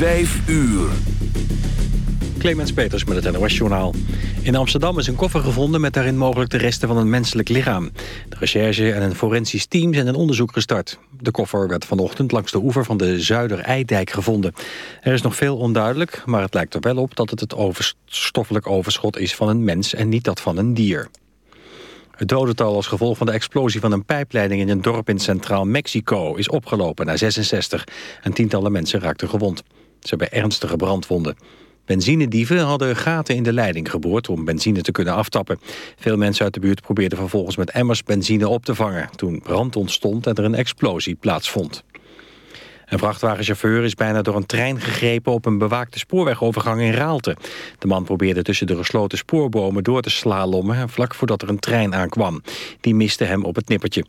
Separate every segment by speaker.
Speaker 1: Vijf uur.
Speaker 2: Clemens Peters met het NOS-journaal. In Amsterdam is een koffer gevonden met daarin mogelijk de resten van een menselijk lichaam. De recherche en een forensisch team zijn een onderzoek gestart. De koffer werd vanochtend langs de oever van de Zuider-Eidijk gevonden. Er is nog veel onduidelijk, maar het lijkt er wel op dat het het stoffelijk overschot is van een mens en niet dat van een dier. Het dodental als gevolg van de explosie van een pijpleiding in een dorp in Centraal Mexico is opgelopen naar 66 en tientallen mensen raakten gewond. Ze hebben ernstige brandwonden. Benzinedieven hadden gaten in de leiding geboord om benzine te kunnen aftappen. Veel mensen uit de buurt probeerden vervolgens met emmers benzine op te vangen... toen brand ontstond en er een explosie plaatsvond. Een vrachtwagenchauffeur is bijna door een trein gegrepen op een bewaakte spoorwegovergang in Raalte. De man probeerde tussen de gesloten spoorbomen door te slalommen vlak voordat er een trein aankwam. Die miste hem op het nippertje.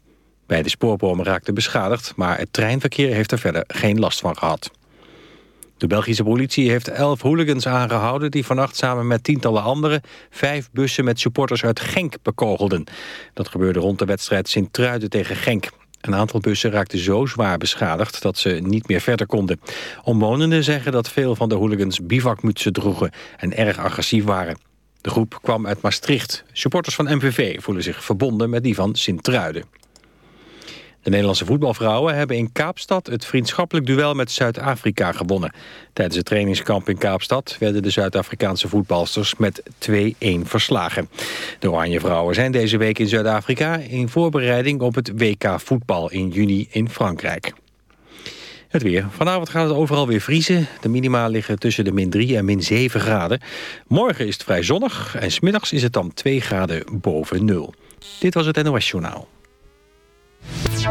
Speaker 2: Beide spoorbomen raakten beschadigd, maar het treinverkeer heeft er verder geen last van gehad. De Belgische politie heeft elf hooligans aangehouden... die vannacht samen met tientallen anderen... vijf bussen met supporters uit Genk bekogelden. Dat gebeurde rond de wedstrijd Sint-Truiden tegen Genk. Een aantal bussen raakten zo zwaar beschadigd dat ze niet meer verder konden. Omwonenden zeggen dat veel van de hooligans bivakmutsen droegen... en erg agressief waren. De groep kwam uit Maastricht. Supporters van MVV voelen zich verbonden met die van Sint-Truiden. De Nederlandse voetbalvrouwen hebben in Kaapstad het vriendschappelijk duel met Zuid-Afrika gewonnen. Tijdens het trainingskamp in Kaapstad werden de Zuid-Afrikaanse voetbalsters met 2-1 verslagen. De Oranje Vrouwen zijn deze week in Zuid-Afrika in voorbereiding op het WK voetbal in juni in Frankrijk. Het weer. Vanavond gaat het overal weer vriezen. De minima liggen tussen de min 3 en min 7 graden. Morgen is het vrij zonnig en smiddags is het dan 2 graden boven nul. Dit was het NOS Journaal.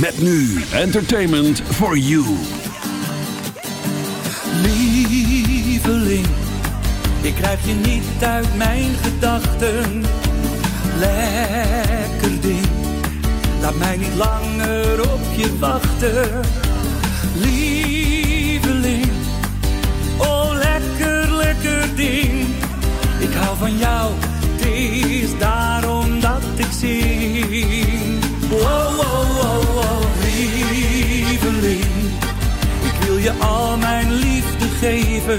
Speaker 1: Met nu entertainment for you.
Speaker 3: Lieveling, ik krijg je niet uit mijn gedachten. Lekker ding, laat mij niet langer op je wachten. Lieveling, oh lekker, lekker ding. Ik hou van jou, het is daarom je al mijn liefde geven.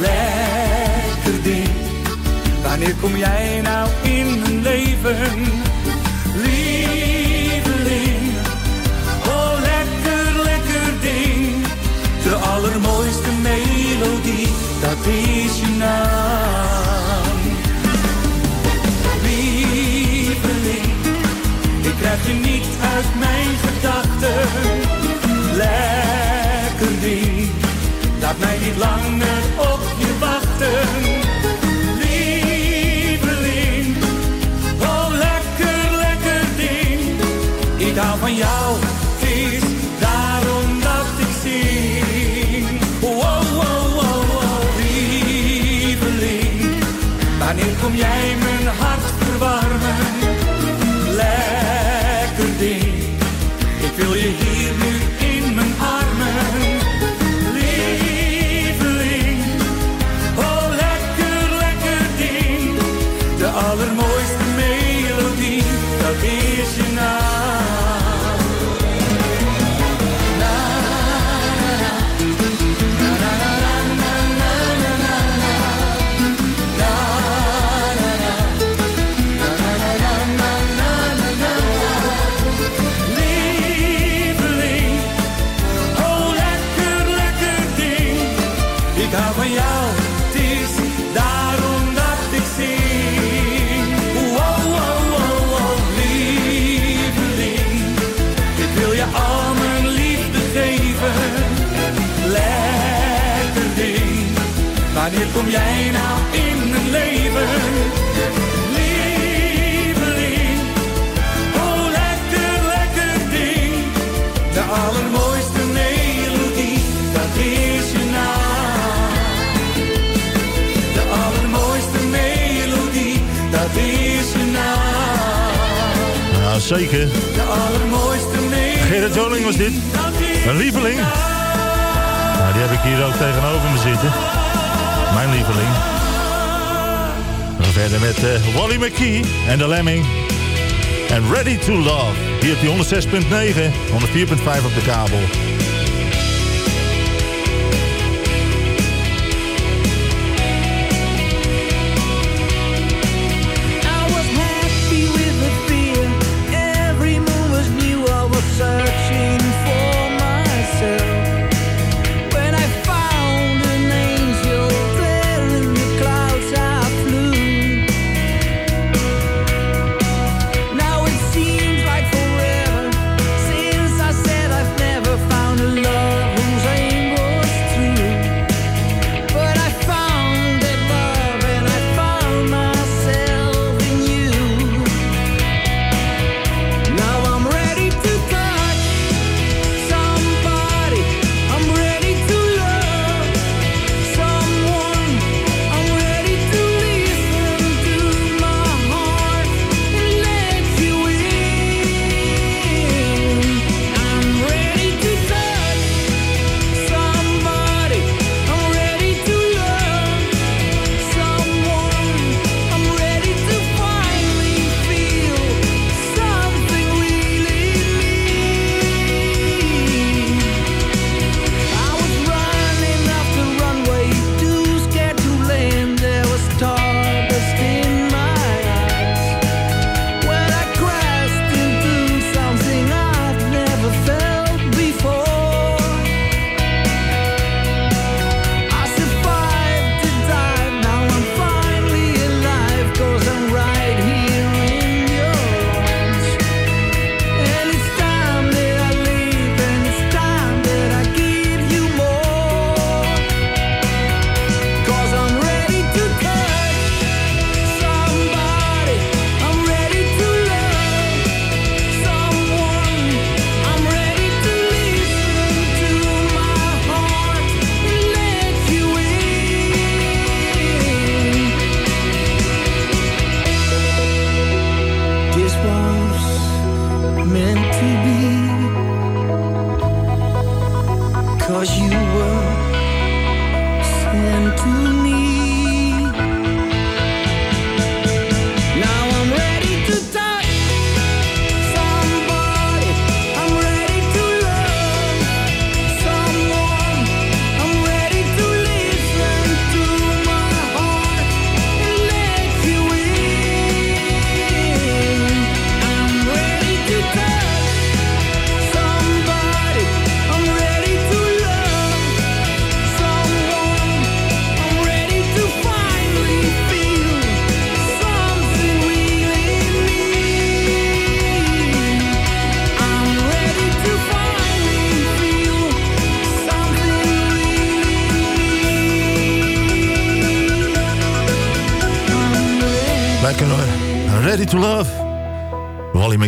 Speaker 3: Lekker ding, wanneer kom jij nou in mijn leven? Lieveling, oh lekker, lekker ding. De allermooiste melodie, dat is je naam. Lieveling, ik krijg je niet uit mijn gedachten. Lekker laat mij niet langer op je wachten.
Speaker 4: zeker.
Speaker 3: De allermooiste
Speaker 4: Gerrit Joling was dit. Een lieveling. Nou, die heb ik hier ook tegenover me zitten. Mijn lieveling. verder met eh, Wally McKee en de Lemming. En Ready to Love. Hier op die 106.9, 104.5 op de kabel.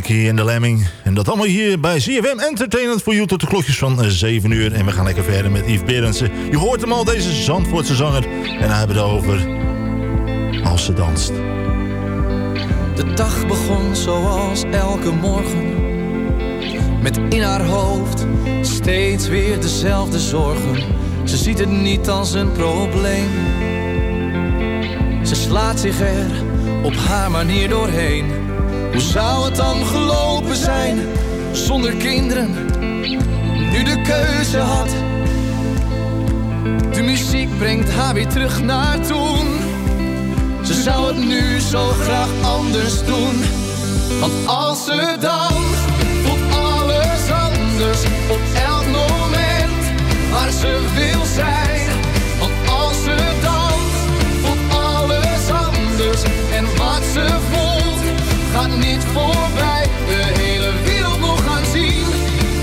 Speaker 5: McKee en de Lemming. En dat allemaal hier bij ZFM Entertainment voor you tot de klokjes van 7 uur. En we gaan lekker verder met Yves Berendsen. Je hoort hem al, deze Zandvoortse zanger. En hij hebben het over als ze danst.
Speaker 6: De dag begon zoals elke morgen. Met in haar hoofd steeds weer dezelfde zorgen. Ze ziet het niet als een probleem. Ze slaat zich er op haar manier doorheen. Hoe zou het dan gelopen zijn zonder kinderen? Nu de keuze had. De muziek brengt haar weer terug naar toen. Ze zou het nu zo graag anders doen. Want als ze danst, voelt alles anders op elk moment waar ze wil zijn. Want als ze danst, voelt alles anders. En wat ze voelt, gaat niet voorbij. De hele wereld nog gaan zien,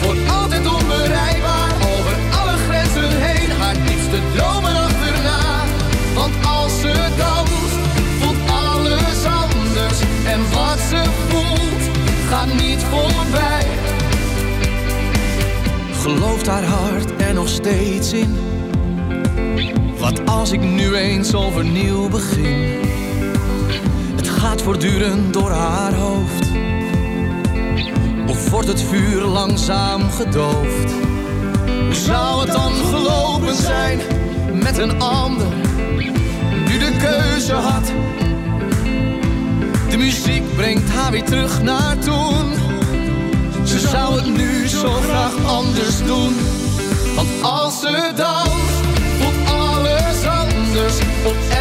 Speaker 6: wordt altijd onbereikbaar. Over alle grenzen heen, haar diepste dromen achterna. Want als ze danst, voelt alles anders. En wat ze voelt, gaat niet voorbij. Gelooft haar hart er nog steeds in? Wat als ik nu eens overnieuw begin? Gaat voortdurend door haar hoofd. Of wordt het vuur langzaam gedoofd? Hoe zou het dan gelopen zijn met een ander? Nu de keuze had. De muziek brengt haar weer terug naar toen. Ze zou het nu zo graag anders doen. Want als ze danst, voelt alles anders op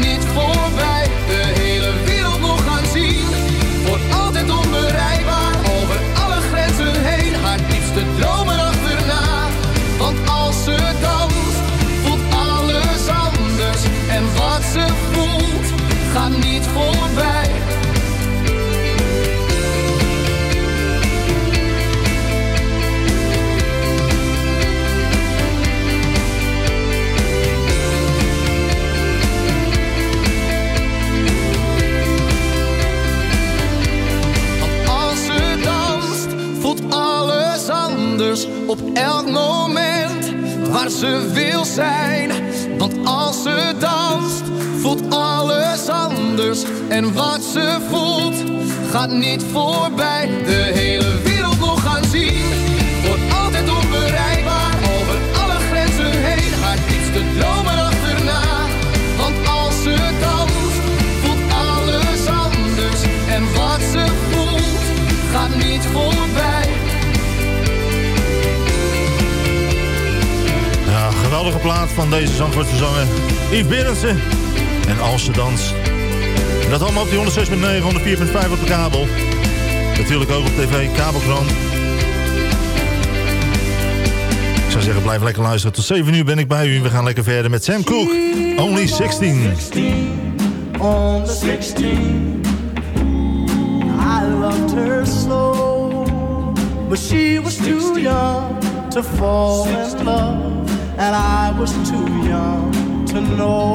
Speaker 6: niet ze wil zijn. Want als ze danst, voelt alles anders. En wat ze voelt, gaat niet voorbij. De hele wereld nog gaan zien, wordt altijd onbereikbaar. Over alle grenzen heen, haar diepste dromen achterna. Want als ze danst, voelt alles anders. En wat ze voelt, gaat niet voorbij.
Speaker 5: Geweldige plaat van deze Zandvoortse zanger Yves Berendsen. En als ze. En dat allemaal op die 106.9, 104.5 op de kabel. Natuurlijk ook op tv, kabelkrant. Ik zou zeggen, blijf lekker luisteren. Tot 7 uur ben ik bij u. We gaan lekker verder met Sam Cooke. Only 16.
Speaker 7: on the 16. I loved her so, but she was too young to fall in love, and I was too young to know.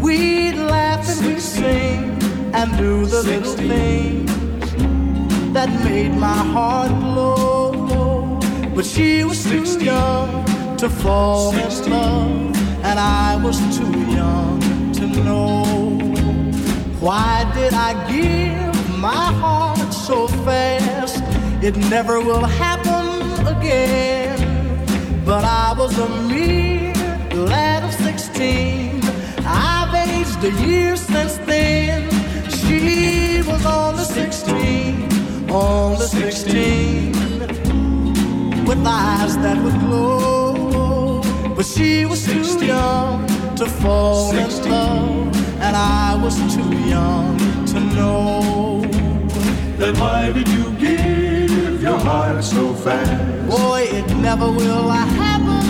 Speaker 7: We'd laugh and we'd sing and do the little things that made my heart glow. But she was too young to fall in love, and I was too young to know. Why did I give my heart so fast? It never will happen again. But I was a mere lad of 16. I've aged a year since then. She was on the 16, on the 16 with eyes that would glow. But she was too young to fall in love, and I was too young to know.
Speaker 3: Then why did you give your heart so fast.
Speaker 7: Boy, it never will happen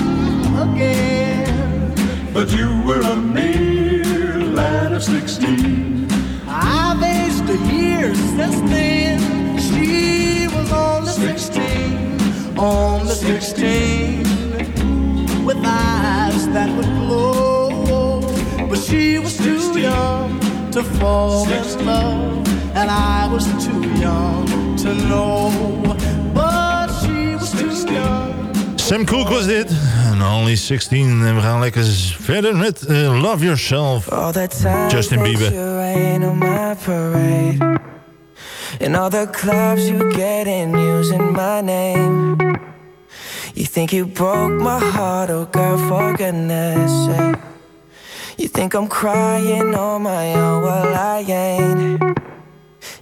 Speaker 7: again.
Speaker 3: But you were a mere lad of sixteen.
Speaker 7: I've aged a year since then. She was only sixteen, only sixteen, with eyes that would glow. But she was 16. too young to fall 16. in love, and I was too young to know.
Speaker 5: Sam Cooke was dit. En Only 16. En we gaan lekker verder met eh, Love Yourself.
Speaker 8: All time
Speaker 5: Justin Bieber.
Speaker 8: And all the clubs you get in using my name You think you broke my heart, oh girl, for goodness sake You think I'm crying on my own, well I ain't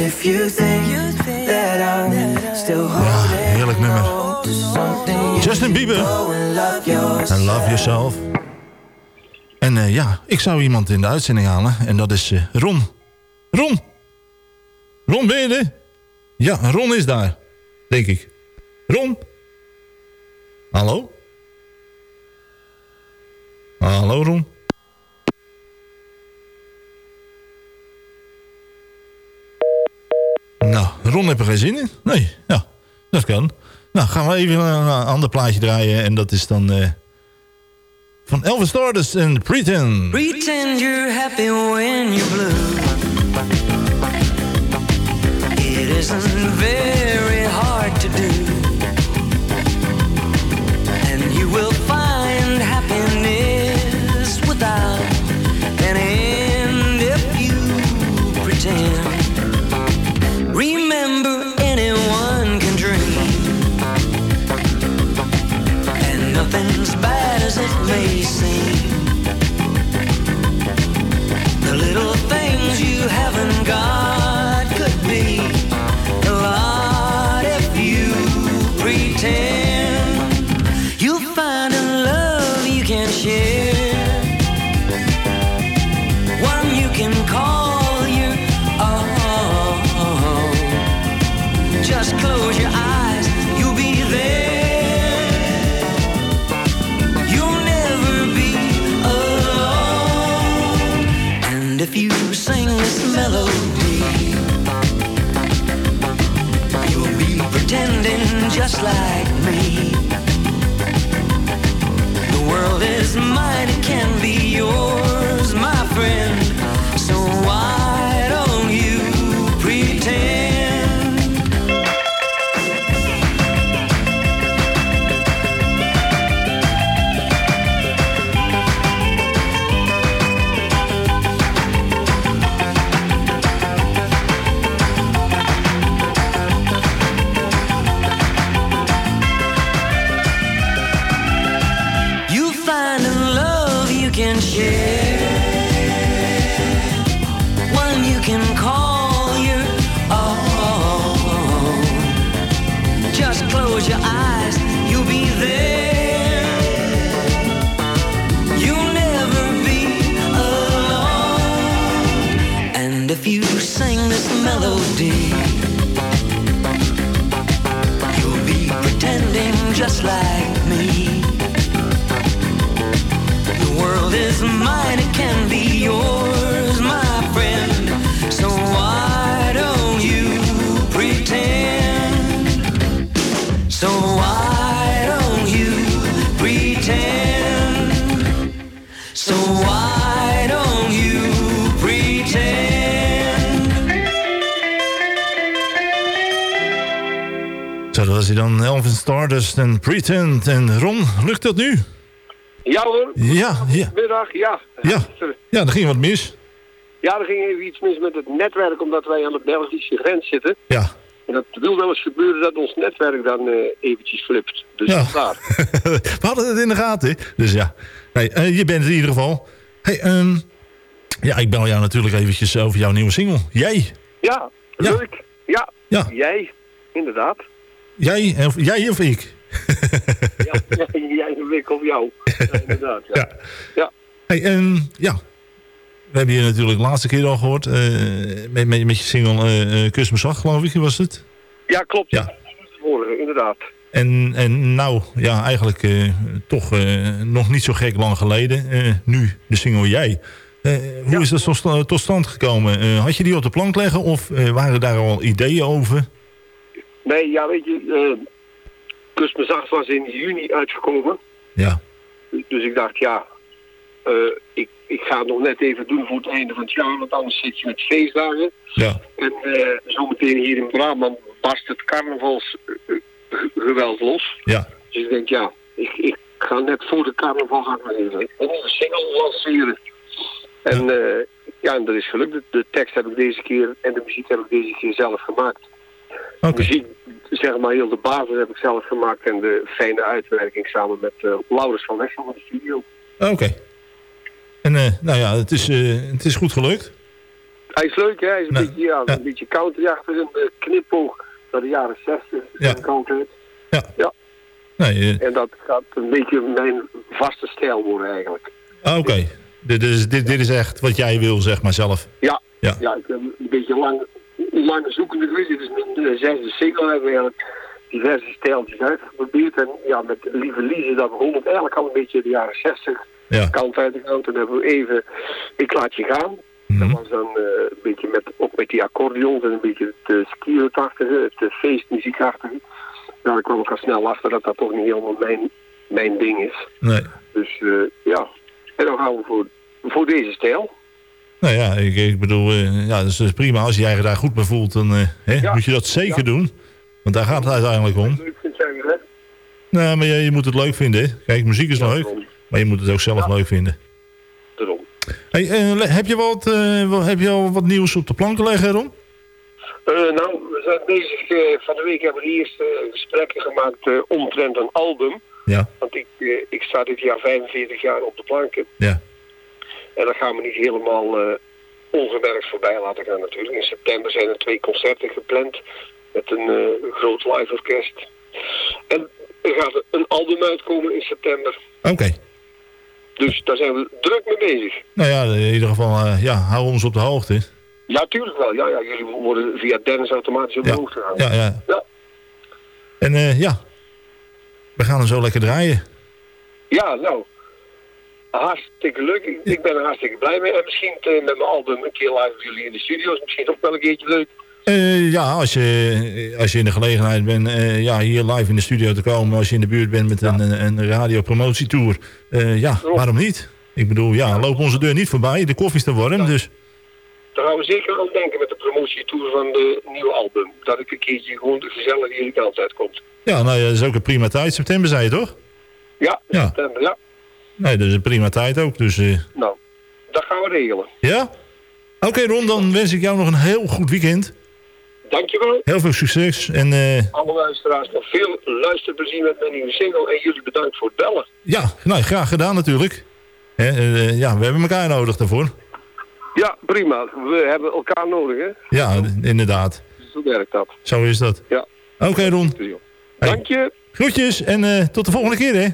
Speaker 8: And if you think that I'm still holding
Speaker 5: Heerlijk nummer. Justin Bieber.
Speaker 8: and love yourself.
Speaker 5: En Love Yourself. En eh, ja, ik zou iemand in de uitzending halen. En dat is eh, Ron. Ron! Ron, ben je er? Ja, Ron is daar. Denk ik. Ron? Hallo? Hallo, Ron? Nou, Ron heeft er geen zin in. Nee, ja, dat kan. Nou, gaan we even een ander plaatje draaien. En dat is dan... eh, van Elvis Stardust en Pretend.
Speaker 9: Pretend you're happy when you're blue. It isn't very like me. The world is mine,
Speaker 5: Elvin Stardust en Pretend. En Ron, lukt dat nu?
Speaker 10: Ja hoor.
Speaker 5: Ja, ja.
Speaker 10: Middag, ja.
Speaker 5: Ja, ja er ging wat mis.
Speaker 10: Ja, er ging even iets mis met het netwerk, omdat wij aan de Belgische grens zitten.
Speaker 5: Ja.
Speaker 10: En dat wil wel eens gebeuren dat ons netwerk dan eh, eventjes flipt. Dus
Speaker 5: Ja.
Speaker 10: daar.
Speaker 5: We hadden het in de gaten, hè? Dus ja. Hey, eh, je bent in ieder geval. Hey, ehm, ja, ik bel jou natuurlijk eventjes over jouw nieuwe single. Jij.
Speaker 10: Ja, leuk. Ja.
Speaker 5: Ja.
Speaker 10: Jij, inderdaad.
Speaker 5: Jij, of, jij of ik?
Speaker 10: Ja, jij een week op jou. Ja, inderdaad. Ja. ja.
Speaker 5: Hey, ehm, ja. We hebben je natuurlijk de laatste keer al gehoord. eh, met, met, met je single eh, Kus me zacht, geloof ik, was het?
Speaker 10: Ja, klopt. Ja. Vorige, inderdaad.
Speaker 5: En, en nou, ja, eigenlijk eh, toch eh, nog niet zo gek lang geleden. nu, de single Jij. Hoe is dat tot, sta- tot stand gekomen? Had je die op de plank leggen of waren daar al ideeën over?
Speaker 10: Nee, ja, weet je, uh, Kust me zacht was in juni uitgekomen.
Speaker 5: Ja.
Speaker 10: Dus ik dacht, ja, eh, ik, ik ga het nog net even doen voor het einde van het jaar, want anders zit je met feestdagen.
Speaker 5: Ja.
Speaker 10: En eh, zometeen hier in Brabant barst het carnavalsgeweld los.
Speaker 5: Ja.
Speaker 10: Dus ik denk, ja, ik, ik ga net voor de carnaval ga ik nog even een nieuwe single lanceren. En ja. ja, en dat is gelukt. De, de tekst heb ik deze keer en de muziek heb ik deze keer zelf gemaakt. De muziek, zeg maar, heel de basis heb ik zelf gemaakt en de fijne uitwerking samen met uh, Laurens van Wessel van de studio.
Speaker 5: Oké. En uh, nou ja, het is, uh, het is goed gelukt.
Speaker 10: Hij is leuk, hè? Hij is een,
Speaker 5: Nou,
Speaker 10: beetje, ja,
Speaker 5: ja.
Speaker 10: een beetje een knipoog naar de jaren 60.
Speaker 5: Ja. Ja.
Speaker 10: ja.
Speaker 5: Nee, eh,
Speaker 10: En dat gaat een beetje mijn vaste stijl worden eigenlijk.
Speaker 5: ah, Oké. Dit, is, dit, dit is echt wat jij wil, zeg maar zelf.
Speaker 10: Ja,
Speaker 5: Ja.
Speaker 10: ja. ik ben een beetje lang, lang zoekende geweest. Dit is mijn zesde single. Hebben we eigenlijk diverse stijltjes uitgeprobeerd. En ja, met Lieve Lize, dat begon het eigenlijk al een beetje de jaren 60
Speaker 5: Ja.
Speaker 10: kant uit de kant. Toen hebben we even Ik Laat Je Gaan.
Speaker 5: Mhm.
Speaker 10: Dat was dan eh, een beetje met, ook met die accordeons en een beetje het uh, skierachtige, het uh, feestmuziekachtige. Nou, ik kwam ook al snel achter dat dat toch niet helemaal mijn, mijn ding is.
Speaker 5: Nee.
Speaker 10: Dus eh, ja, en dan gaan we voor, voor deze stijl.
Speaker 5: Nou ja, ik, ik bedoel, eh, ja, dat is, is prima. Als jij je daar goed bij voelt, dan eh, hè,
Speaker 10: Ja.
Speaker 5: moet je dat zeker
Speaker 10: Ja.
Speaker 5: doen. Want daar gaat het uiteindelijk om. Nou, maar je, je moet het leuk vinden. hè. Kijk, muziek is leuk. Maar je moet het ook zelf leuk vinden.
Speaker 10: Daarom.
Speaker 5: Hey, eh, heb, je wat, wat- heb je al wat nieuws op de planken leggen, Ron?
Speaker 10: Nou, we zijn bezig. van de week hebben we de eerste gesprekken gemaakt omtrent een album.
Speaker 5: Ja.
Speaker 10: Want ik, ik sta dit jaar 45 jaar op de planken.
Speaker 5: Ja.
Speaker 10: En dat gaan we niet helemaal ongemerkt voorbij laten gaan natuurlijk. In september zijn er twee concerten gepland. Met een eh, groot live orkest. En er gaat een album uitkomen in september.
Speaker 5: Oké.
Speaker 10: Dus daar zijn we druk mee bezig.
Speaker 5: Nou ja, in ieder geval, eh, ja, hou ons op de hoogte.
Speaker 10: Ja, tuurlijk wel. Ja, ja, jullie worden via Dennis automatisch op de hoogte gehouden.
Speaker 5: Ja, ja.
Speaker 10: Ja.
Speaker 5: En ja, we gaan hem zo lekker draaien.
Speaker 10: Ja, nou. Hartstikke leuk. Ik, ben er hartstikke blij mee. En misschien eh, met mijn album een keer live bij jullie in de studio's. Misschien ook wel een keertje leuk.
Speaker 5: Eh, ja, als je, als je in de gelegenheid bent eh, ja, hier live in de studio te komen... als je in de buurt bent met een, een, een radiopromotietour... eh, ja, waarom niet? Ik bedoel, ja, loop onze deur niet voorbij. De koffie is te warm, dus...
Speaker 10: Daar gaan we zeker aan denken met de promotietour van de nieuwe album. Dat ik een keertje gewoon gezellig hier de kant uitkomt.
Speaker 5: Ja, nou ja, dat is ook een prima tijd. September zei je toch?
Speaker 10: Ja,
Speaker 5: Ja.
Speaker 10: september, ja.
Speaker 5: Nee, dat is een prima tijd ook, dus... eh,
Speaker 10: Nou, dat gaan we regelen.
Speaker 5: ja? Oké Ron, dan wens ik jou nog een heel goed weekend.
Speaker 10: Dankjewel.
Speaker 5: Heel veel succes en eh,
Speaker 10: Alle luisteraars nog veel luisterplezier met mijn nieuwe single. En jullie bedankt voor het bellen.
Speaker 5: ja, nou, graag gedaan natuurlijk. Hè, eh, ja, we hebben elkaar nodig daarvoor.
Speaker 10: Ja, prima. We hebben elkaar nodig, hè.
Speaker 5: Ja, inderdaad.
Speaker 10: Zo werkt dat.
Speaker 5: Zo is dat.
Speaker 10: Ja.
Speaker 5: Oké Ron.
Speaker 10: Dank je.
Speaker 5: Groetjes en tot de volgende keer hè.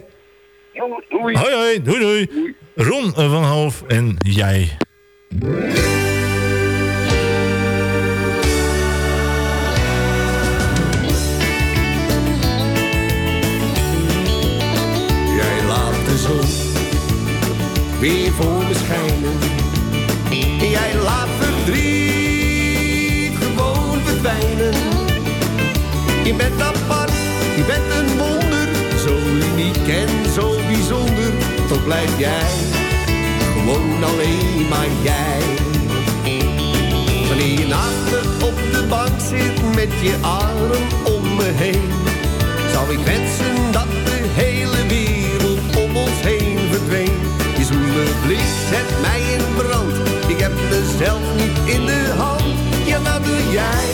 Speaker 10: Doei.
Speaker 5: Hoi hoi, doei doei. Ron eh, van Hoof en jij.
Speaker 11: Jij laat de zon weer voor me schijnen. Jij laat verdriet gewoon verdwijnen. Je bent apart, je bent een wonder. Zo uniek en blijf jij gewoon alleen maar jij. Wanneer je me op de bank zit met je arm om me heen. Zou ik wensen dat de hele wereld om ons heen verdween. Je zoele blik zet mij in brand. Ik heb mezelf niet in de hand. Ja, dat doe jij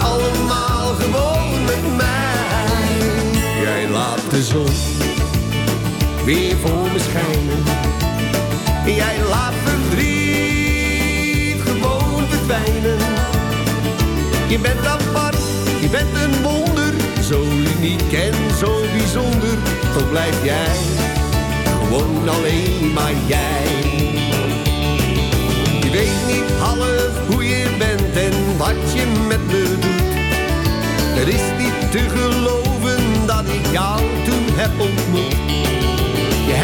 Speaker 11: allemaal gewoon met mij. Jij laat de zon weer voor me schijnen. Jij laat verdriet gewoon verdwijnen. Je bent apart, je bent een wonder. Zo uniek en zo bijzonder. Toch blijf jij gewoon alleen maar jij. Je weet niet half hoe je bent en wat je met me doet. Het is niet te geloven dat ik jou toen heb ontmoet.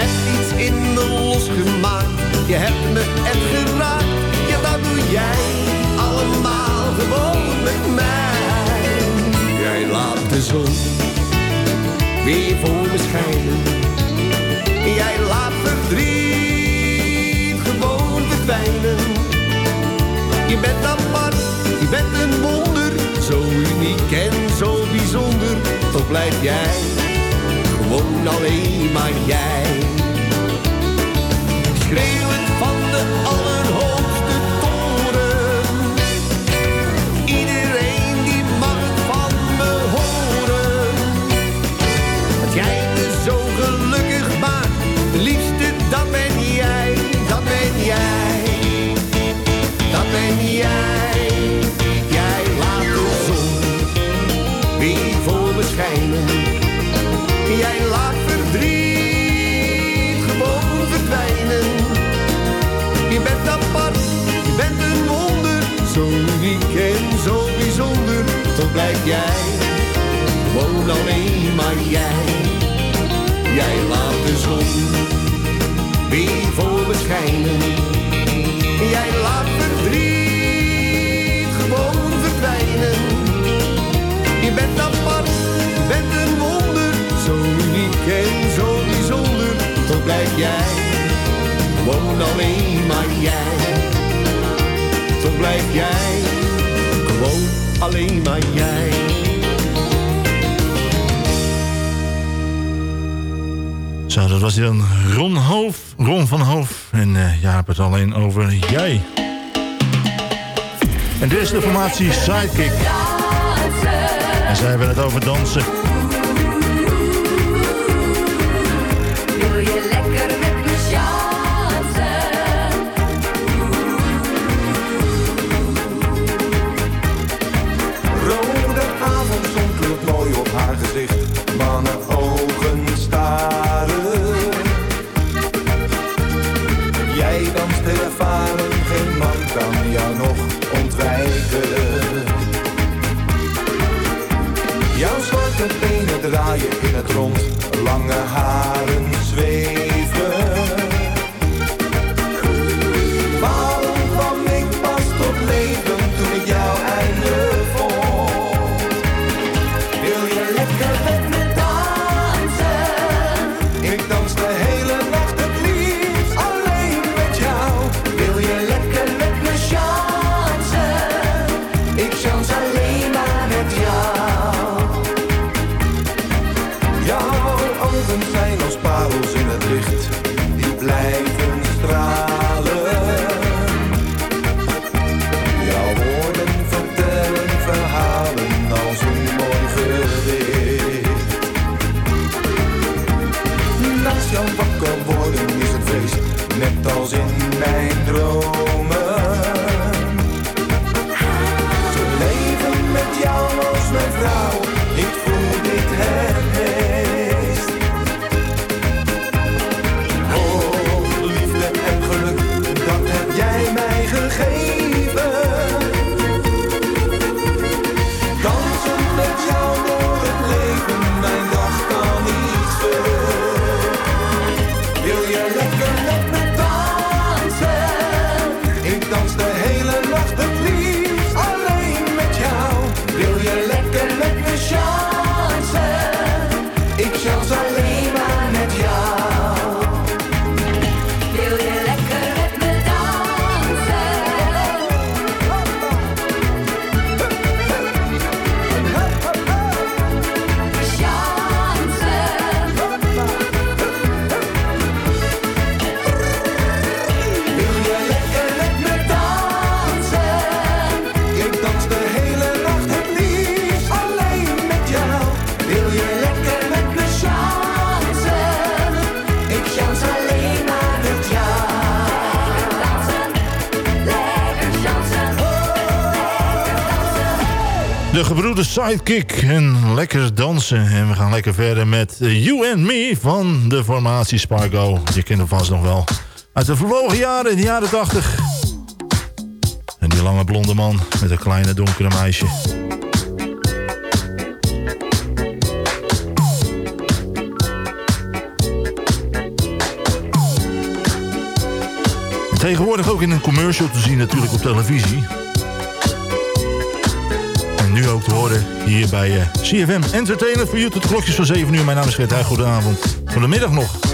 Speaker 11: Hebt iets in me losgemaakt, je hebt me echt geraakt. Ja, dat doe jij allemaal gewoon met mij. Jij laat de zon weer voor me schijnen. Jij laat verdriet gewoon verdwijnen. Je bent apart, je bent een wonder. Zo uniek en zo bijzonder. Toch blijf jij gewoon alleen maar jij. Schreeuw het van de allerhoogste blijf jij gewoon alleen maar jij. Jij laat de zon weer voor me schijnen. Jij laat verdriet gewoon verdwijnen. Je bent apart, bent een wonder. Zo uniek en zo bijzonder. Toch blijf jij gewoon alleen maar jij. Toch blijf jij alleen maar jij.
Speaker 5: Zo, dat was hij dan Ron, Ron van Hoof. En eh ja, het alleen over jij. En dit is de formatie Sidekick. En zij hebben het over dansen.
Speaker 12: rond, lange haren. de
Speaker 5: Sidekick. En lekker dansen. En we gaan lekker verder met eh, You and Me van de formatie Spargo. Je kent hem vast nog wel. Uit de verlogen jaren, de jaren 80. En die lange blonde man met een kleine donkere meisje. Tegenwoordig ook in een commercial te zien natuurlijk op televisie nu ook te horen hier bij eh, CFM Entertainer voor YouTube. het klokjes van 7 uur. Mijn naam is Gert Goedenavond. Goedemiddag nog.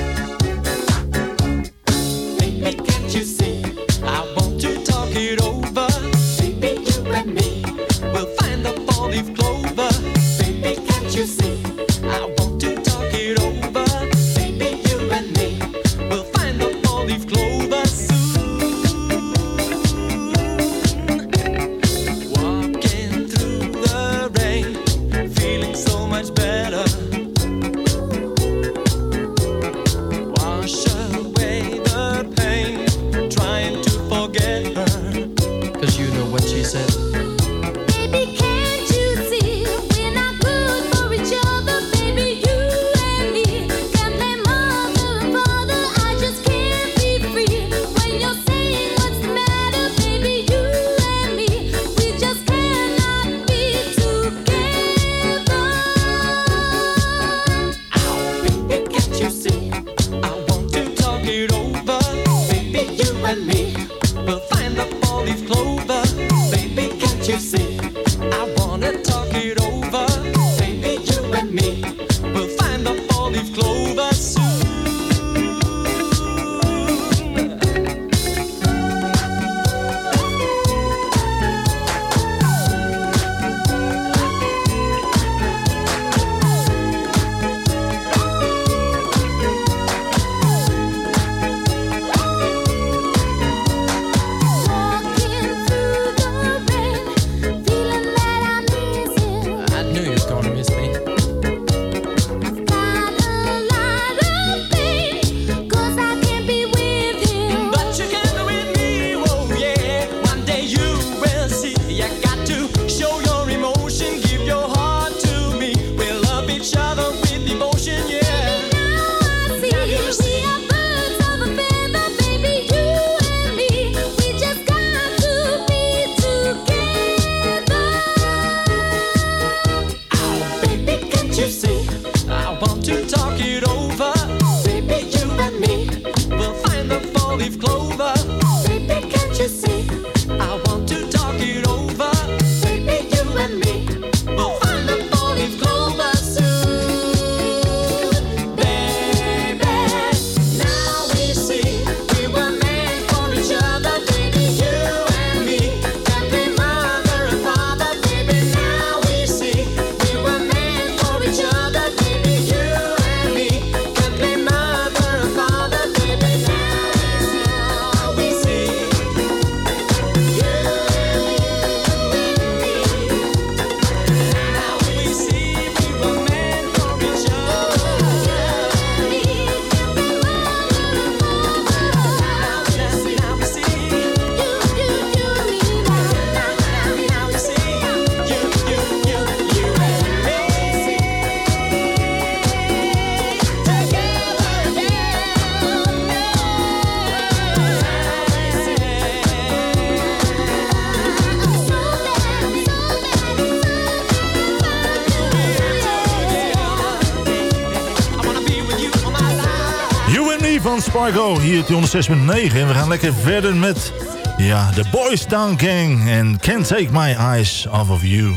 Speaker 13: van Spargo hier op 106.9. En we gaan lekker verder met ja, the Boys Town Gang en Can't Take My Eyes Off of You.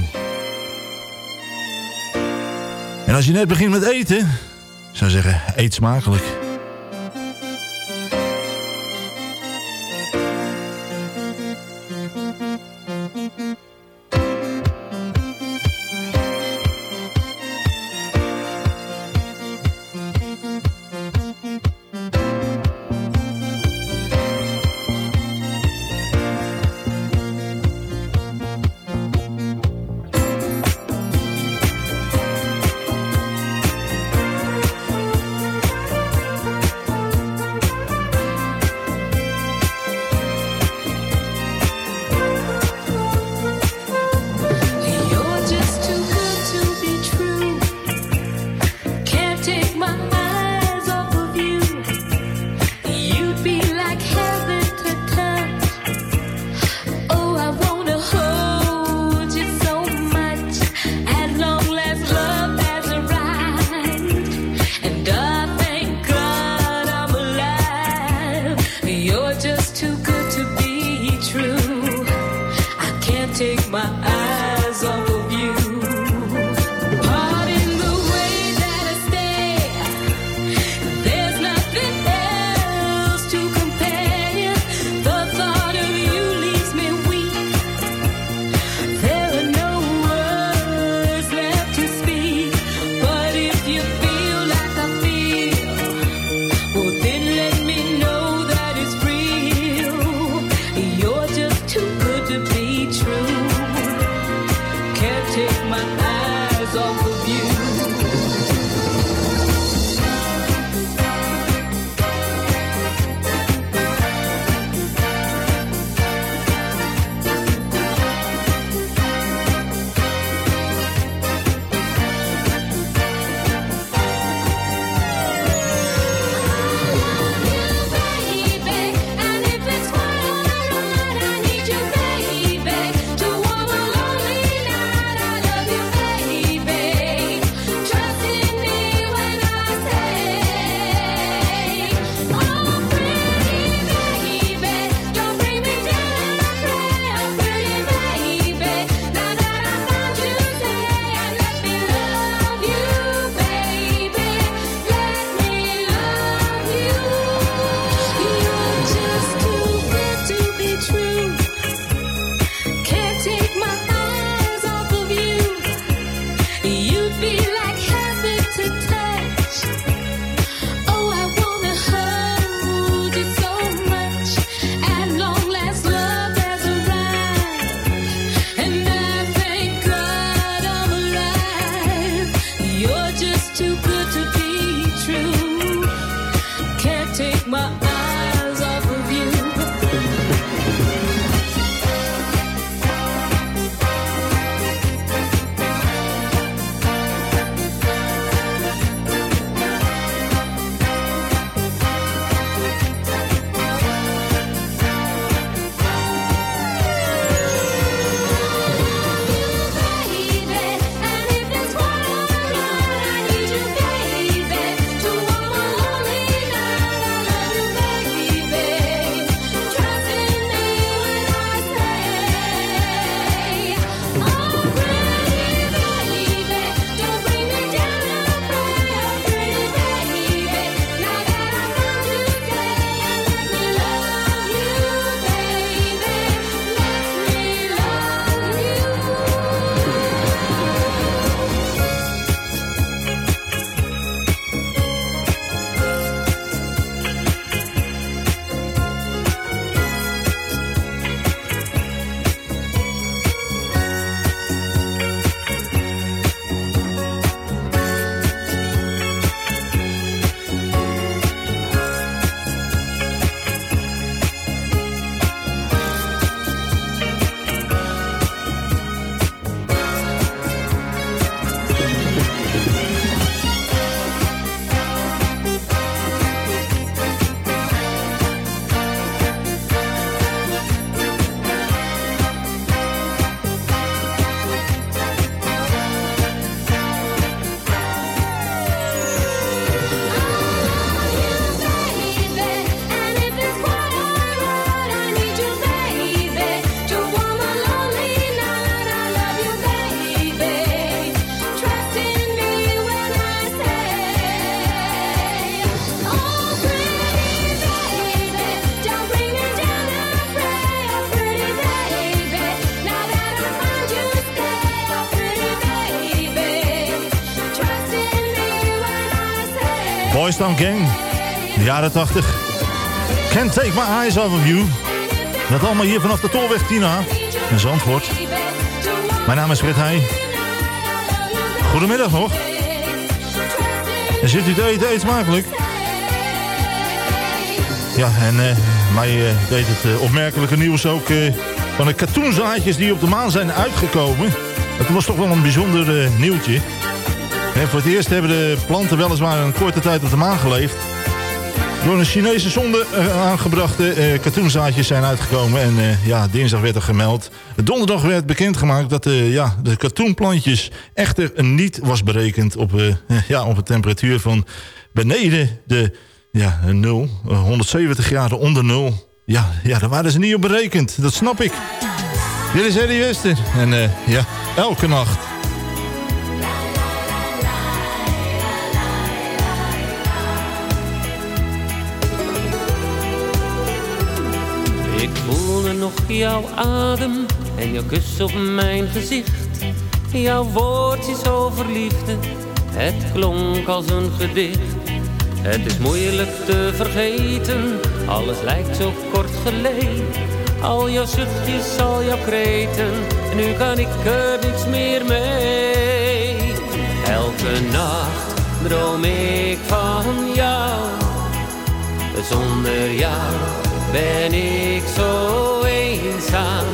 Speaker 13: En als je net begint met eten, zou zeggen, eet smakelijk.
Speaker 5: Boys Town Gang. De jaren 80. Can't take my eyes off of you. Dat allemaal hier vanaf de Tolweg Tina. In Zandvoort. Mijn naam is Fred Heij. Goedemiddag nog. En zit u te eten? Eet smakelijk. Ja, en eh, mij eh, deed het eh, opmerkelijke nieuws ook van de katoenzaadjes die op de maan zijn uitgekomen. Dat was toch wel een bijzonder nieuwtje. En voor het eerst hebben de planten weliswaar een korte tijd op de maan geleefd. Door een Chinese zonde eh, aangebrachte eh, katoenzaadjes zijn uitgekomen. En eh, ja, dinsdag werd er gemeld. Donderdag werd bekendgemaakt dat eh, ja, de katoenplantjes echter niet was berekend op, ja, op een temperatuur van beneden de ja, nul. Eh, 170 graden onder nul. Ja, ja, daar waren ze niet op berekend. Dat snap ik. Dit is Eddie Wester. En ja, elke nacht.
Speaker 14: Ik voelde nog jouw adem en jouw kus op mijn gezicht. Jouw woordjes over liefde, het klonk als een gedicht. Het is moeilijk te vergeten, alles lijkt zo kort geleden. Al jouw zuchtjes, al jouw kreten, nu kan ik er niets meer mee. Elke nacht droom ik van jou. Zonder jou ben ik zo eenzaam.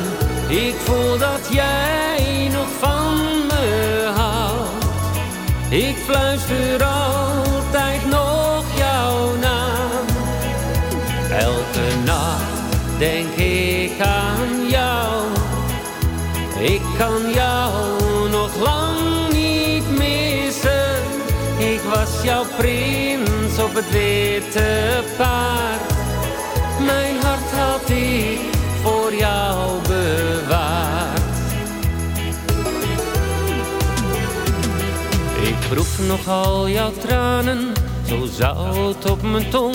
Speaker 14: Ik voel dat jij nog van me houdt. Ik fluister altijd nog jouw naam. Elke nacht denk ik aan jou. Ik kan jou nog lang niet missen. Ik was jouw prins op het witte paard. Nog al jouw tranen, zo zout op mijn tong.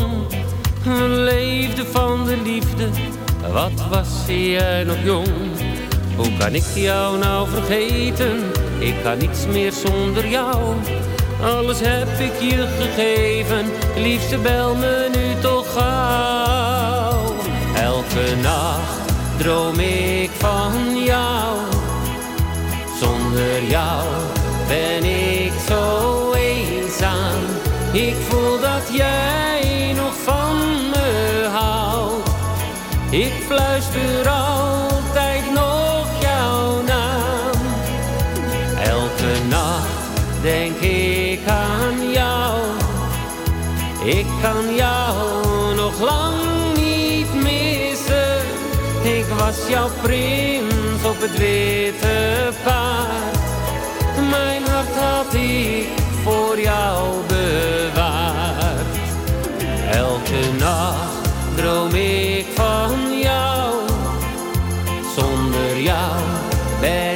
Speaker 14: We leefden van de liefde, wat was jij nog jong? Hoe kan ik jou nou vergeten? Ik kan niets meer zonder jou. Alles heb ik je gegeven, liefste bel me nu toch gauw. Elke nacht droom ik van jou. Zonder jou ben ik. Ik voel dat jij nog van me houdt. Ik fluister altijd nog jouw naam. Elke nacht denk ik aan jou. Ik kan jou nog lang niet missen. Ik was jouw prins op het witte paard. Mijn hart had ik voor jou bewaard. Elke nacht droom ik van jou. Zonder jou ben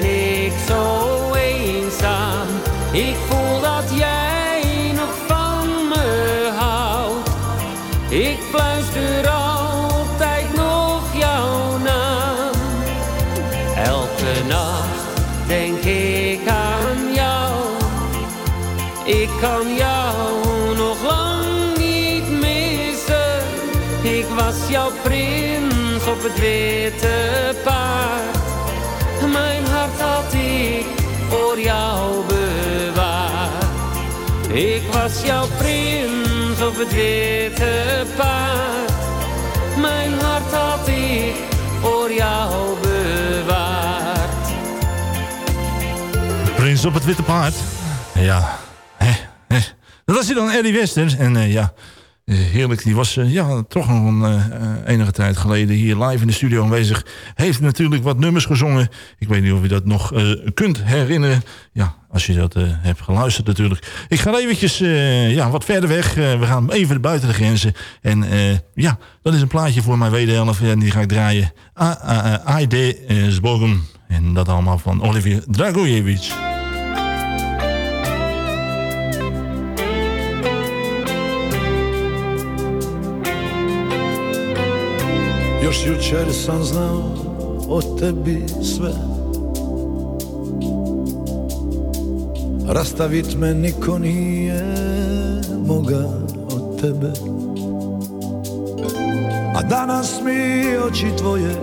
Speaker 14: op het witte paard. Mijn hart had ik voor jou bewaard. Ik was jouw prins op het witte paard. Mijn hart had ik voor jou bewaard.
Speaker 5: Prins op het witte paard. Ja, dat was hij dan, Eddie Wester. En eh, ja, heerlijk. Die was eh, ja, toch nog een eh, eh, enige tijd geleden hier live in de studio aanwezig. Heeft natuurlijk wat nummers gezongen. Ik weet niet of je dat nog kunt herinneren. Ja, als je dat hebt geluisterd natuurlijk. Ik ga eventjes ja, wat verder weg. We gaan even buiten de grenzen. En ja, dat is een plaatje voor mijn wederhelft. En die ga ik draaien. AID Zbogum. En dat allemaal van Olivier Dragojevic.
Speaker 15: Još jučer sam znao o tebi sve. Rastavit me niko nije mogao tebe. A danas mi oči tvoje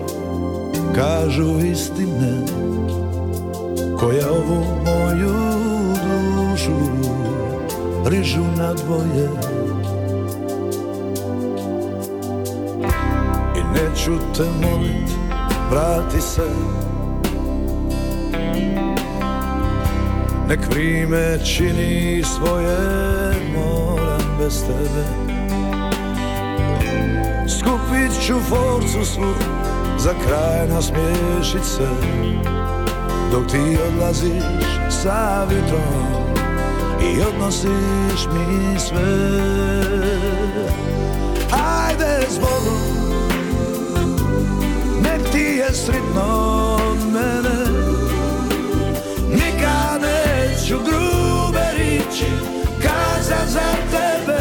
Speaker 15: kažu istine Koje ovu moju dušu rižu na dvoje neću te molit, vrati se. Nek vrime čini svoje, moram bez tebe. Skupit ću forcu svu, za kraj nasmiješit se. Dok ti odlaziš sa vjetrom i odnosiš mi sve. Ajde nek sritno od mene. Nikad neću grube riči kazat za tebe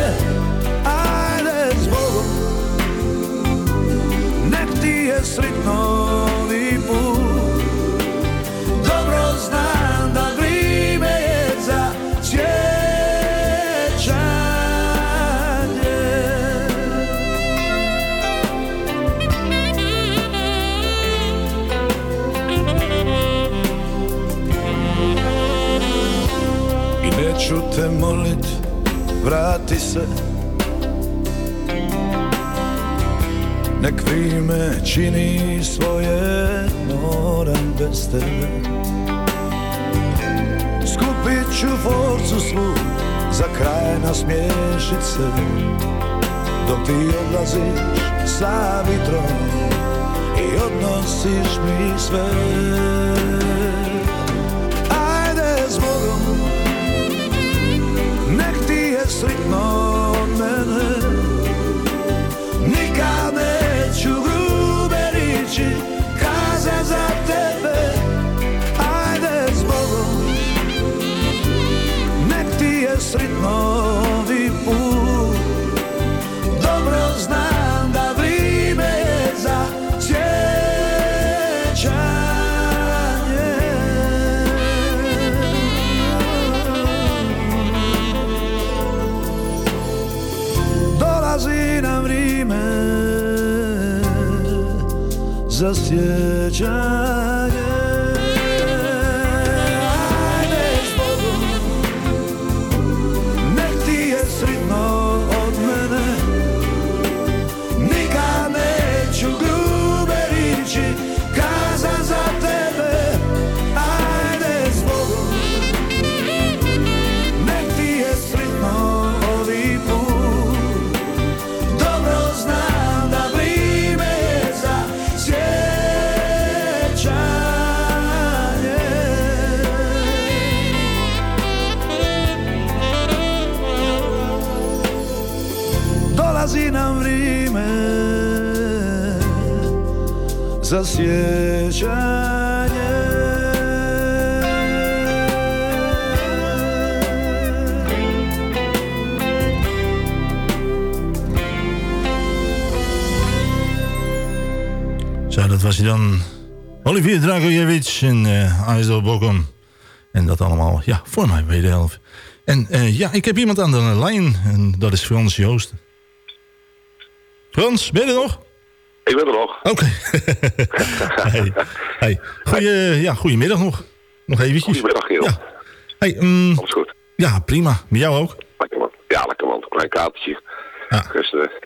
Speaker 15: Ajde zbogom, nek ti je sritno vrati se. Nek vrijeme čini svoje, moram bez tebe. Skupit ću forcu svu, za kraj nasmiješit se. Dok ti odlaziš sa vitrom i odnosiš mi sve Casas abertas. zasjećanje
Speaker 5: Zo, dat was hij dan. Olivier Dragojevic en uh, Aizdo Bokom. En dat allemaal, ja, voor mij bij de helft. En eh, ja, ik heb iemand aan de lijn. En dat is Frans Joost. Frans, ben je er nog?
Speaker 16: Ik ben er nog.
Speaker 5: Oké. hey, hey. Goeie, ja, goedemiddag nog. Nog eventjes.
Speaker 16: Goedemiddag, Geel.
Speaker 5: Ja. Hey, mm,
Speaker 16: Alles goed.
Speaker 5: ja, prima. Met jou ook?
Speaker 16: Lekker man. Ja, lekker man. Klein katertje. Gisteren.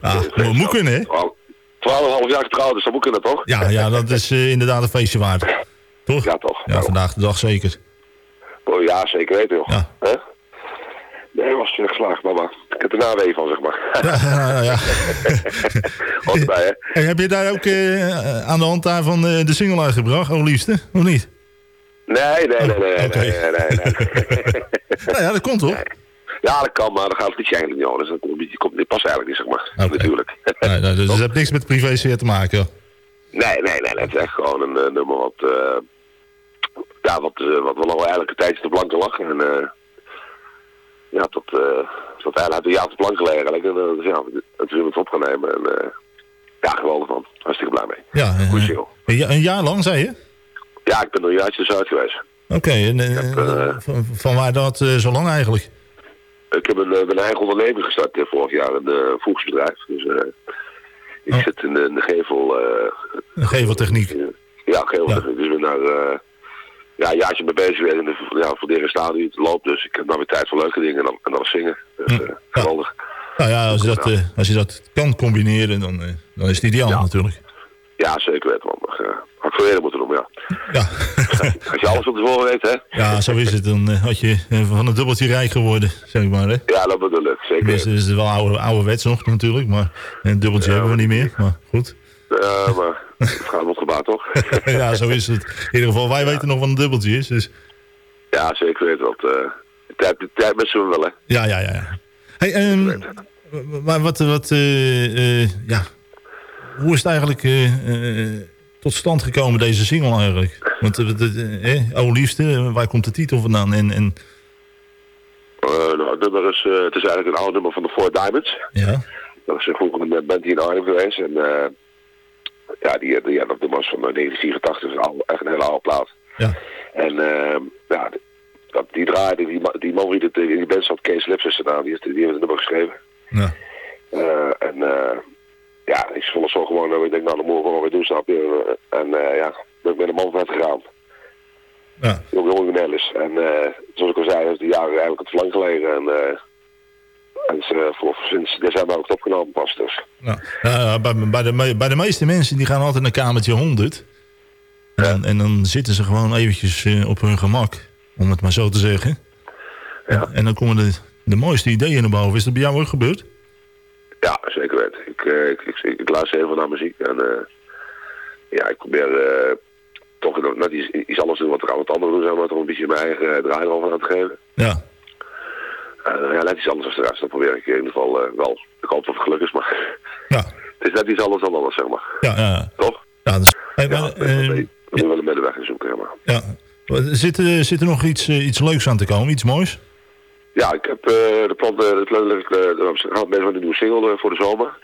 Speaker 5: Ah, moet, moet kunnen, hè?
Speaker 16: 12,5 jaar getrouwd, dus dat moet kunnen toch?
Speaker 5: Ja, ja dat is eh, inderdaad een feestje waard. Toch?
Speaker 16: Ja, toch.
Speaker 5: Ja, vandaag de dag zeker.
Speaker 16: Oh, ja, zeker weten joh.
Speaker 5: Ja.
Speaker 16: Nee, was uh, geslaagd, mama. Ik heb er nawee van, zeg maar.
Speaker 5: Ja, ja, ja.
Speaker 16: Hoort erbij, hè?
Speaker 5: Hey, heb je daar ook eh, aan de hand daarvan eh, de single uitgebracht, oh liefste? Of niet?
Speaker 16: Nee, nee, nee, nee, nee,
Speaker 5: Oké.
Speaker 16: nee, nee, nee.
Speaker 5: Nou ja, dat komt toch?
Speaker 16: Ja, dat kan, maar dan gaat het liedje eigenlijk niet over. Dus dat komt, niet- past eigenlijk niet, zeg maar. Natuurlijk.
Speaker 5: Nee, nee, dus het heeft niks met privésfeer te maken.
Speaker 16: Nee, nee, nee, het is echt gewoon een eh, nummer wat, ja, wat, wat wel al eigenlijk een tijdje te blanke lag. En ja, tot, eh tot eigenlijk een jaar te blank gelegen eigenlijk. En dus ja, het weer met op gaan nemen. En eh, ja, geweldig man. Hartstikke blij mee.
Speaker 5: Ja, eh,
Speaker 16: Goeie single.
Speaker 5: een, ja- een jaar lang, zei je?
Speaker 16: Ja, ik ben er een jaartje dus uit geweest.
Speaker 5: Oké, en van, van waar dat zo lang eigenlijk?
Speaker 16: Ik heb een, mijn eigen onderneming gestart vorig jaar, een uh, voegsbedrijf. Dus eh, ik
Speaker 5: Oh.
Speaker 16: zit in de, in de gevel...
Speaker 5: geveltechniek.
Speaker 16: ja, gevel. Dus ik ben daar eh, ja, een jaartje mee bezig geweest. En de, ja, voor de stadion het loopt. Dus ik heb nou weer tijd voor leuke dingen en dan, en dan zingen. Dus eh, geweldig.
Speaker 5: Nou ja, als je dat, eh, als je dat kan combineren, dan, eh, dan is het ideaal natuurlijk.
Speaker 16: Ja, zeker weten man. Maar, had ik eerder moeten doen, ja.
Speaker 5: Ja.
Speaker 16: Als je alles van tevoren weet, hè?
Speaker 5: Ja, zo is het. Dan had je van een dubbeltje rijk geworden, zeg maar. Hè?
Speaker 16: Ja, dat bedoel ik. Zeker.
Speaker 5: Dus, is wel oude, ouderwets nog natuurlijk, maar een dubbeltje hebben we niet meer. Maar goed.
Speaker 16: Ja, maar het gaat gebaar, toch?
Speaker 5: ja, zo is het. In ieder geval, wij weten nog wat een dubbeltje is. Dus
Speaker 16: Ja, zeker weten. Eh, de tijd, tijd missen we wel, hè?
Speaker 5: ja, ja, ja. ja. Hey, ehm, maar wat, wat eh, eh, ja, hoe is het eigenlijk eh, eh, tot stand gekomen, deze single eigenlijk? Want, eh, eh, eh, oh liefste, eh, waar komt de titel vandaan? En, en
Speaker 16: Eh, nou, het nummer is, eh, het is eigenlijk een oude nummer van de Four Diamonds.
Speaker 5: ja,
Speaker 16: Dat is vroeger een band hier in Arnhem geweest. En eh, ja, die, die, ja, dat nummer is van eh, 1984, dus al, echt een hele oude plaat.
Speaker 5: Ja.
Speaker 16: En eh, ja, die- dat, die draaide, die, die man die in die band Kees Lips is zijn naam, die, heeft- die heeft het nummer geschreven.
Speaker 5: Ja.
Speaker 16: Eh, en eh, ja, ik vond het zo gewoon, eh, ik denk nou, dan moeten we gewoon weer doen, snap je. En eh, ja, ben ik met een man van gegaan.
Speaker 5: Ja.
Speaker 16: Jong Jong. En eh, zoals ik al zei, is die jaren eigenlijk het lang geleden. En, eh en ze, voor, sinds december ook het opgenomen pas. Dus.
Speaker 5: Nou, ja, bij, bij, de, bij de meeste mensen die gaan altijd naar kamertje 100. En, dan, en dan zitten ze gewoon eventjes eh, op hun gemak, om het maar zo te zeggen. En, en dan komen de, de mooiste ideeën naar boven. Is dat bij jou ook gebeurd?
Speaker 16: Ja, zeker weten. Ik, eh, ik, ik, ik, luister heel veel naar muziek. En eh, ja, ik probeer eh, toch net iets, iets anders te doen wat ik aan het andere doen. Zeg maar, toch een beetje mijn eigen eh, draai erover aan te geven.
Speaker 5: Ja.
Speaker 16: Eh, ja, net iets anders als de rest. Dat probeer ik in ieder geval eh, wel. Ik hoop dat het geluk is, maar
Speaker 5: Ja.
Speaker 16: het is net iets anders dan anders, zeg maar.
Speaker 5: Ja, ja.
Speaker 16: Toch?
Speaker 5: Ja, dus, hey, maar,
Speaker 16: We moeten wel een middenweg in zoeken, zeg maar.
Speaker 5: ja. Zit, er- zit er nog iets, eh, iets leuks aan te komen? Iets moois?
Speaker 16: Ja, ik heb de plan, we gaan bezig met een nieuwe single voor de zomer.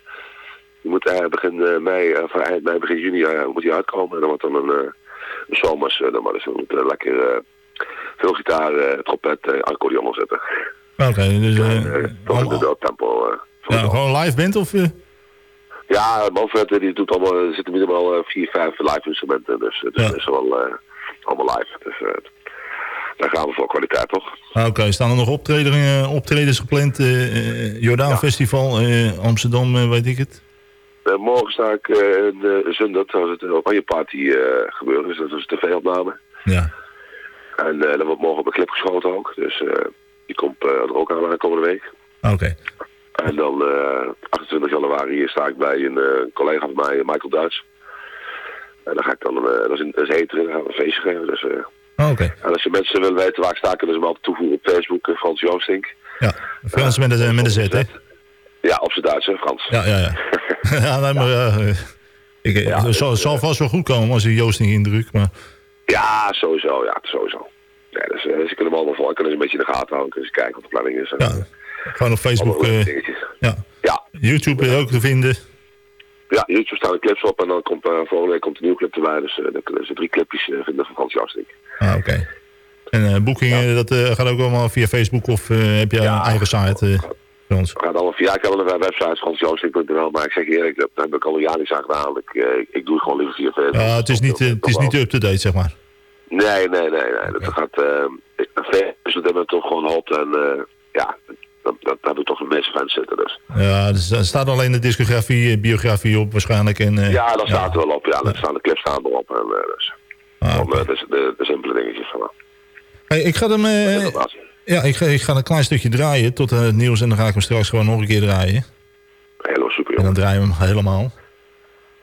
Speaker 16: Die moet begin mei, van eind mei, begin juni moet die uitkomen. En dan wordt dan een, een zomers, dan maar dus moeten lekker veel gitaar, trompet, accordeon opzetten.
Speaker 5: Oké, dus eh,
Speaker 16: Toch in de tempo. eh.
Speaker 5: ja, gewoon live band of... eh?
Speaker 16: Ja, Manfred eh, die doet allemaal, er zitten minimaal eh, vier, vijf live instrumenten. Dus het is best wel eh, allemaal live. Dus eh, daar gaan we voor kwaliteit, toch?
Speaker 5: Ah, Oké, staan er nog optreden, eh, optredens gepland? eh, eh, Jordaan Festival, eh, Amsterdam, eh, weet ik het.
Speaker 16: Eh, morgen sta ik eh, in uh, Zundert, daar was het een oranje party eh, gebeuren, dus dat is een tv-opname.
Speaker 5: Ja.
Speaker 16: En eh dan wordt morgen op een clip geschoten ook, dus eh, die komt eh, er ook aan aankomende week.
Speaker 5: Oké.
Speaker 16: En dan eh 28 januari sta ik bij een eh, collega van mij, Michael Duits. En dan ga ik dan, eh, dat is in dat is eten, dan gaan we een feestje geven. Dus, eh,
Speaker 5: Oké.
Speaker 16: en als je mensen willen weten waar ik sta, kunnen ze me altijd toevoegen op Facebook, eh, Frans Joostink.
Speaker 5: Ja, Frans met een, met een Z, hè?
Speaker 16: Ja, op zijn Duits, hè, Frans.
Speaker 5: Ja, ja, ja. ja, nee, maar ja, eh, ik, eh, het zal, het zal vast wel goed komen als ik Joost niet indruk, maar...
Speaker 16: Ja, sowieso, ja, sowieso. Ja, dus, eh, ze kunnen hem allemaal volgen, kunnen ze een beetje in de gaten houden, kunnen ze kijken wat de planning is. En,
Speaker 5: Gewoon op Facebook, eh, ja.
Speaker 16: Ja.
Speaker 5: YouTube eh, ook te vinden.
Speaker 16: Ja, YouTube staan de clips op en dan komt eh, volgende week komt een nieuwe clip erbij. Dus eh, dan kunnen ze drie clipjes eh, vinden van Frans.
Speaker 5: Ah, oké. En eh, boekingen, dat eh, gaat ook allemaal via Facebook of eh, heb je een eigen site, eh, Frans?
Speaker 16: Het gaat allemaal via, ik heb wel een website, fransjoostink.nl, maar ik zeg eerlijk, dat heb ik al een jaar niet aan gedaan. Ik, eh, ik, doe het gewoon liever via Facebook.
Speaker 5: Ja, het is niet, eh, het is niet up-to-date, zeg maar.
Speaker 16: Nee, nee, nee, nee. Dat gaat, eh is op dit moment toch gewoon hot en eh, ja, dat, dat, daar doet toch de meeste fans zitten dus.
Speaker 5: Ja, er sta- staat alleen de discografie, eh, biografie op waarschijnlijk. En, eh,
Speaker 16: Ja, daar staat er wel op, ja, daar staan de clips staan erop en eh, dus.
Speaker 5: Ah,
Speaker 16: eh, de, de, de simpele dingetjes van.
Speaker 5: Hey, ik ga hem... eh, ja, ik ga, ik ga een klein stukje draaien tot eh, het nieuws en dan ga ik hem straks gewoon nog een keer draaien.
Speaker 16: Helemaal super,
Speaker 5: En dan draaien we hem helemaal.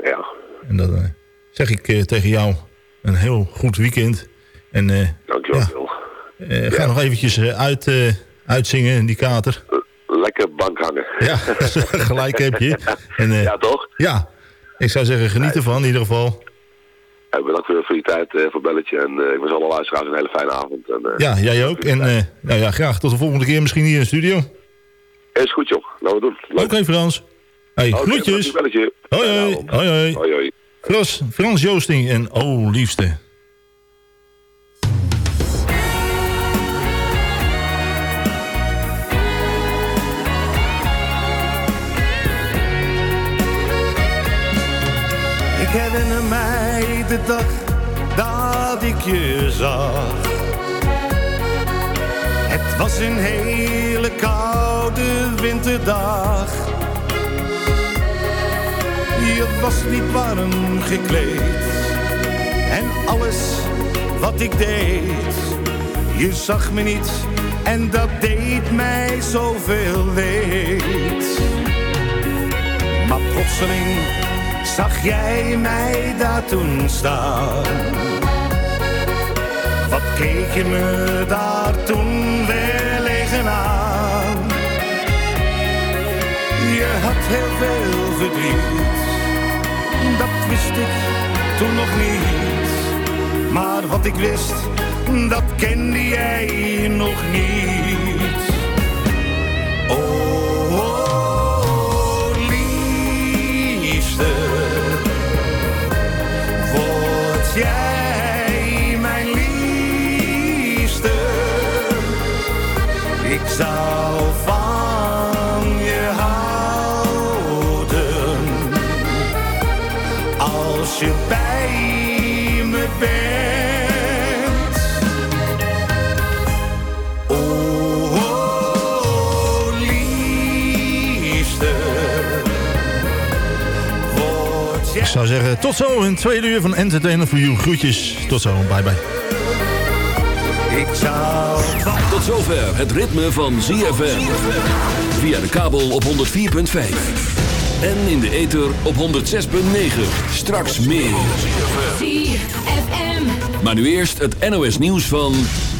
Speaker 16: Ja.
Speaker 5: En dan eh, zeg ik eh, tegen jou een heel goed weekend. En eh,
Speaker 16: Dankjewel.
Speaker 5: eh, ga nog eventjes eh, uit, uitzingen, die kater.
Speaker 16: Lekker bank hangen.
Speaker 5: Ja, gelijk heb je. En,
Speaker 16: ja, toch?
Speaker 5: Ja, ik zou zeggen geniet ervan in ieder geval.
Speaker 16: Ja, bedankt voor, voor je tijd, voor het belletje. En ik wens alle luisteraars een hele fijne avond. En,
Speaker 5: Ja, jij ook. En nou ja, graag tot de volgende keer misschien hier in de studio.
Speaker 16: Is goed, joh. Laten we doen.
Speaker 5: Oké, Frans. Hey,
Speaker 16: Oké,
Speaker 5: groetjes.
Speaker 16: belletje.
Speaker 5: Hoi, hoi. Hoi, hoi.
Speaker 16: Hoi, hoi.
Speaker 5: Frans, Frans Joosting en Oh Liefste.
Speaker 12: Ik herinner mij de dag dat ik je zag. Het was een hele koude winterdag je was niet warm gekleed. En alles wat ik deed, je zag me niet. En dat deed mij zoveel leed. Maar plotseling zag jij mij daar toen staan. Wat keek je me daar toen weer liggen aan? Je had heel veel verdriet, wist ik toen nog niet. Maar wat ik wist, dat kende jij nog niet. Oh, oh, liefste, word jij mijn liefste. Ik zou
Speaker 5: zou zeggen, tot zo. Een tweede uur van Entertainer for You. Groetjes. Tot zo. Bye bye.
Speaker 12: Ik zou
Speaker 1: Tot zover het ritme van ZFM. Via de kabel op 104.5. En in de ether op 106.9. Straks meer. Maar nu eerst het NOS nieuws van...